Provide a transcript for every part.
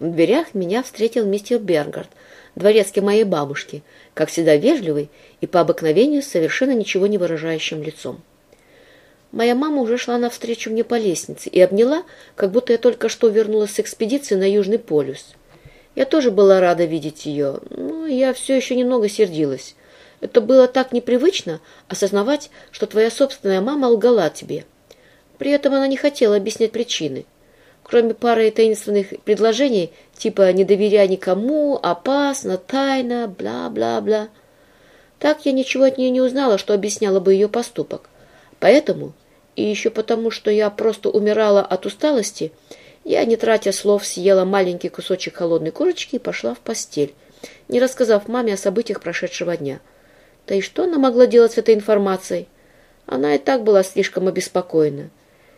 В дверях меня встретил мистер Бергард, дворецкий моей бабушки, как всегда вежливый и по обыкновению совершенно ничего не выражающим лицом. Моя мама уже шла навстречу мне по лестнице и обняла, как будто я только что вернулась с экспедиции на Южный полюс. Я тоже была рада видеть ее, но я все еще немного сердилась. Это было так непривычно осознавать, что твоя собственная мама лгала тебе. При этом она не хотела объяснять причины. Кроме пары таинственных предложений, типа «не доверяй никому», «опасно», «тайна», бла-бла-бла. Так я ничего от нее не узнала, что объясняло бы ее поступок. Поэтому, и еще потому, что я просто умирала от усталости, я, не тратя слов, съела маленький кусочек холодной курочки и пошла в постель, не рассказав маме о событиях прошедшего дня. Да и что она могла делать с этой информацией? Она и так была слишком обеспокоена.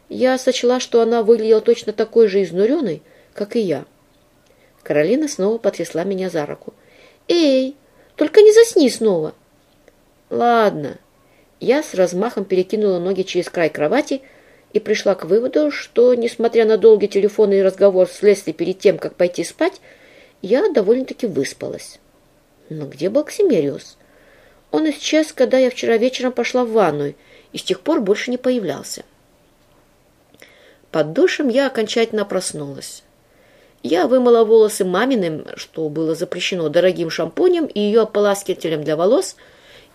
Я сочла, что она выглядела точно такой же изнуренной, как и я. Каролина снова потрясла меня за руку. «Эй, только не засни снова!» «Ладно». Я с размахом перекинула ноги через край кровати и пришла к выводу, что, несмотря на долгий телефонный разговор с Лесли перед тем, как пойти спать, я довольно-таки выспалась. Но где был Ксимериус? Он исчез, когда я вчера вечером пошла в ванную, и с тех пор больше не появлялся. Под душем я окончательно проснулась. Я вымыла волосы маминым, что было запрещено, дорогим шампунем и ее ополаскивателем для волос,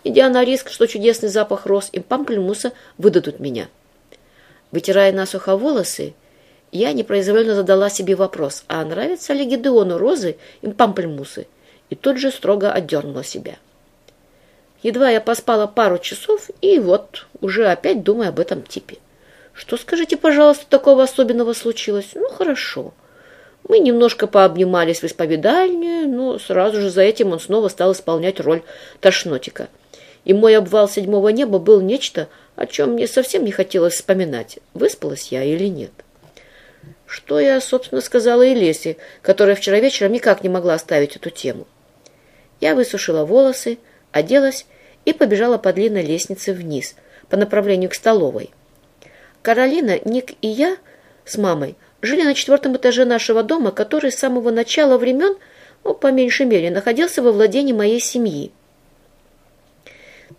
идя на риск, что чудесный запах роз и пампельмуса выдадут меня. Вытирая насухо волосы, я непроизвольно задала себе вопрос, а нравятся ли Гедеону розы и пампельмусы, и тут же строго отдернула себя. Едва я поспала пару часов, и вот уже опять думаю об этом типе. Что, скажите, пожалуйста, такого особенного случилось? Ну, хорошо. Мы немножко пообнимались в исповедальне, но сразу же за этим он снова стал исполнять роль тошнотика. И мой обвал седьмого неба был нечто, о чем мне совсем не хотелось вспоминать, выспалась я или нет. Что я, собственно, сказала и которая вчера вечером никак не могла оставить эту тему. Я высушила волосы, оделась и побежала по длинной лестнице вниз, по направлению к столовой. Каролина, Ник и я с мамой жили на четвертом этаже нашего дома, который с самого начала времен, ну, по меньшей мере, находился во владении моей семьи.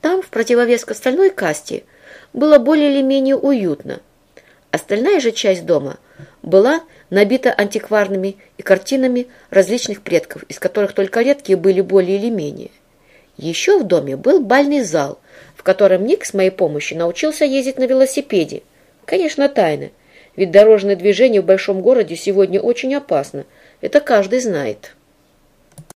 Там, в противовес к остальной касте, было более или менее уютно. Остальная же часть дома была набита антикварными и картинами различных предков, из которых только редкие были более или менее. Еще в доме был бальный зал, в котором Ник с моей помощью научился ездить на велосипеде. Конечно, тайна, ведь дорожное движение в большом городе сегодня очень опасно. Это каждый знает.